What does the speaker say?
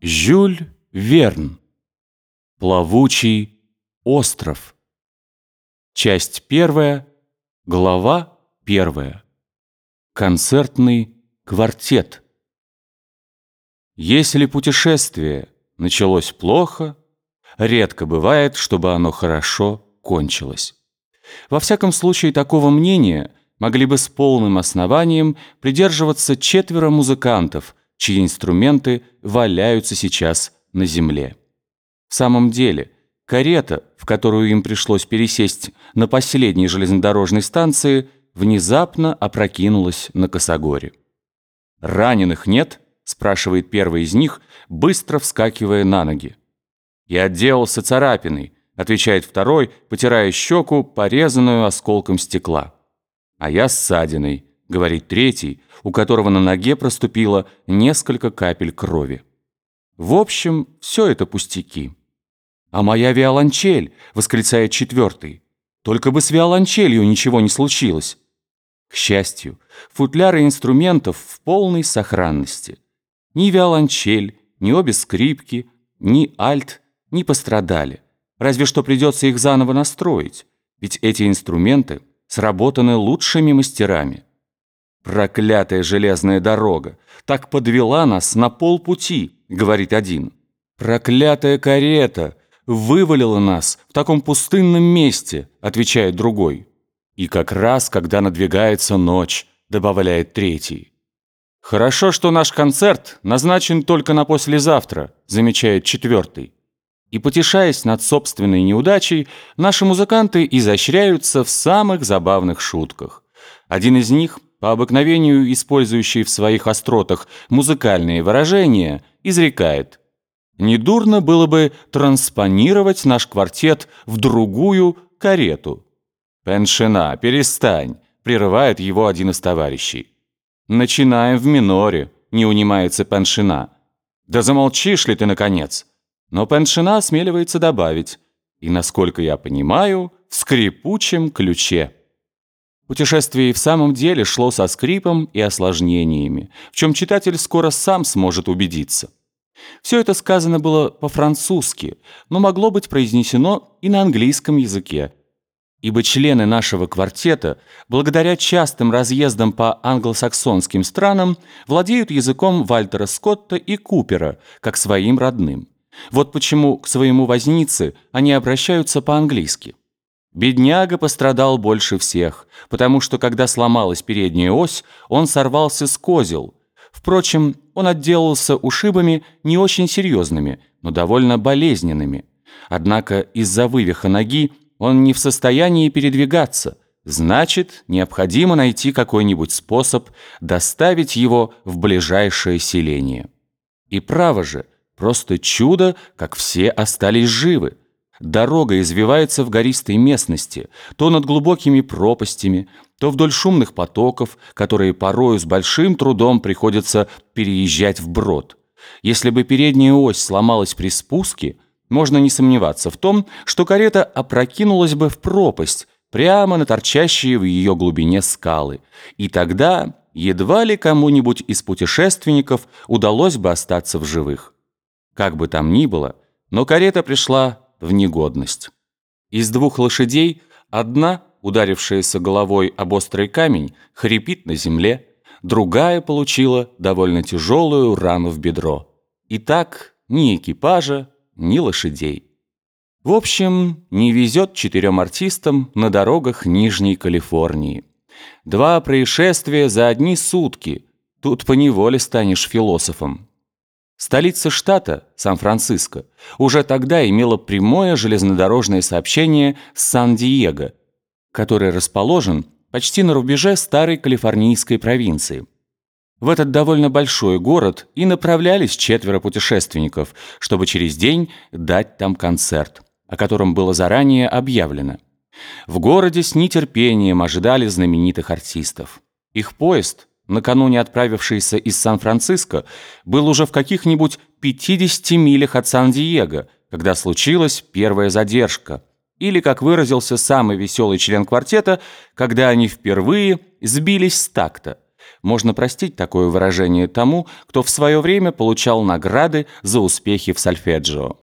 Жюль Верн. Плавучий остров. Часть первая. Глава первая. Концертный квартет. Если путешествие началось плохо, редко бывает, чтобы оно хорошо кончилось. Во всяком случае, такого мнения могли бы с полным основанием придерживаться четверо музыкантов, чьи инструменты валяются сейчас на земле. В самом деле, карета, в которую им пришлось пересесть на последней железнодорожной станции, внезапно опрокинулась на косогоре. «Раненых нет?» – спрашивает первый из них, быстро вскакивая на ноги. «Я отделался царапиной», – отвечает второй, потирая щеку, порезанную осколком стекла. «А я ссадиной», — говорит третий, у которого на ноге проступило несколько капель крови. В общем, все это пустяки. «А моя виолончель!» — восклицает четвертый. «Только бы с виолончелью ничего не случилось!» К счастью, футляры инструментов в полной сохранности. Ни виолончель, ни обе скрипки, ни альт не пострадали. Разве что придется их заново настроить, ведь эти инструменты сработаны лучшими мастерами. «Проклятая железная дорога! Так подвела нас на полпути!» — говорит один. «Проклятая карета! Вывалила нас в таком пустынном месте!» — отвечает другой. «И как раз, когда надвигается ночь», — добавляет третий. «Хорошо, что наш концерт назначен только на послезавтра», — замечает четвертый. И потешаясь над собственной неудачей, наши музыканты изощряются в самых забавных шутках. Один из них — по обыкновению использующий в своих остротах музыкальные выражения, изрекает «Недурно было бы транспонировать наш квартет в другую карету». «Пеншина, перестань», — прерывает его один из товарищей. «Начинаем в миноре», — не унимается Пеншина. «Да замолчишь ли ты, наконец?» Но Пеншина осмеливается добавить «И, насколько я понимаю, в скрипучем ключе». Путешествие и в самом деле шло со скрипом и осложнениями, в чем читатель скоро сам сможет убедиться. Все это сказано было по-французски, но могло быть произнесено и на английском языке, ибо члены нашего квартета, благодаря частым разъездам по англосаксонским странам, владеют языком Вальтера Скотта и Купера, как своим родным. Вот почему к своему вознице они обращаются по-английски. Бедняга пострадал больше всех, потому что, когда сломалась передняя ось, он сорвался с козел. Впрочем, он отделался ушибами не очень серьезными, но довольно болезненными. Однако из-за вывиха ноги он не в состоянии передвигаться, значит, необходимо найти какой-нибудь способ доставить его в ближайшее селение. И право же, просто чудо, как все остались живы. Дорога извивается в гористой местности, то над глубокими пропастями, то вдоль шумных потоков, которые порою с большим трудом приходится переезжать вброд. Если бы передняя ось сломалась при спуске, можно не сомневаться в том, что карета опрокинулась бы в пропасть, прямо на торчащие в ее глубине скалы. И тогда едва ли кому-нибудь из путешественников удалось бы остаться в живых. Как бы там ни было, но карета пришла в негодность. Из двух лошадей одна, ударившаяся головой об острый камень, хрипит на земле, другая получила довольно тяжелую рану в бедро. И так ни экипажа, ни лошадей. В общем, не везет четырем артистам на дорогах Нижней Калифорнии. Два происшествия за одни сутки. Тут поневоле станешь философом. Столица штата, Сан-Франциско, уже тогда имела прямое железнодорожное сообщение с Сан-Диего, который расположен почти на рубеже старой калифорнийской провинции. В этот довольно большой город и направлялись четверо путешественников, чтобы через день дать там концерт, о котором было заранее объявлено. В городе с нетерпением ожидали знаменитых артистов. Их поезд накануне отправившийся из Сан-Франциско, был уже в каких-нибудь 50 милях от Сан-Диего, когда случилась первая задержка. Или, как выразился самый веселый член квартета, когда они впервые сбились с такта. Можно простить такое выражение тому, кто в свое время получал награды за успехи в сольфеджио.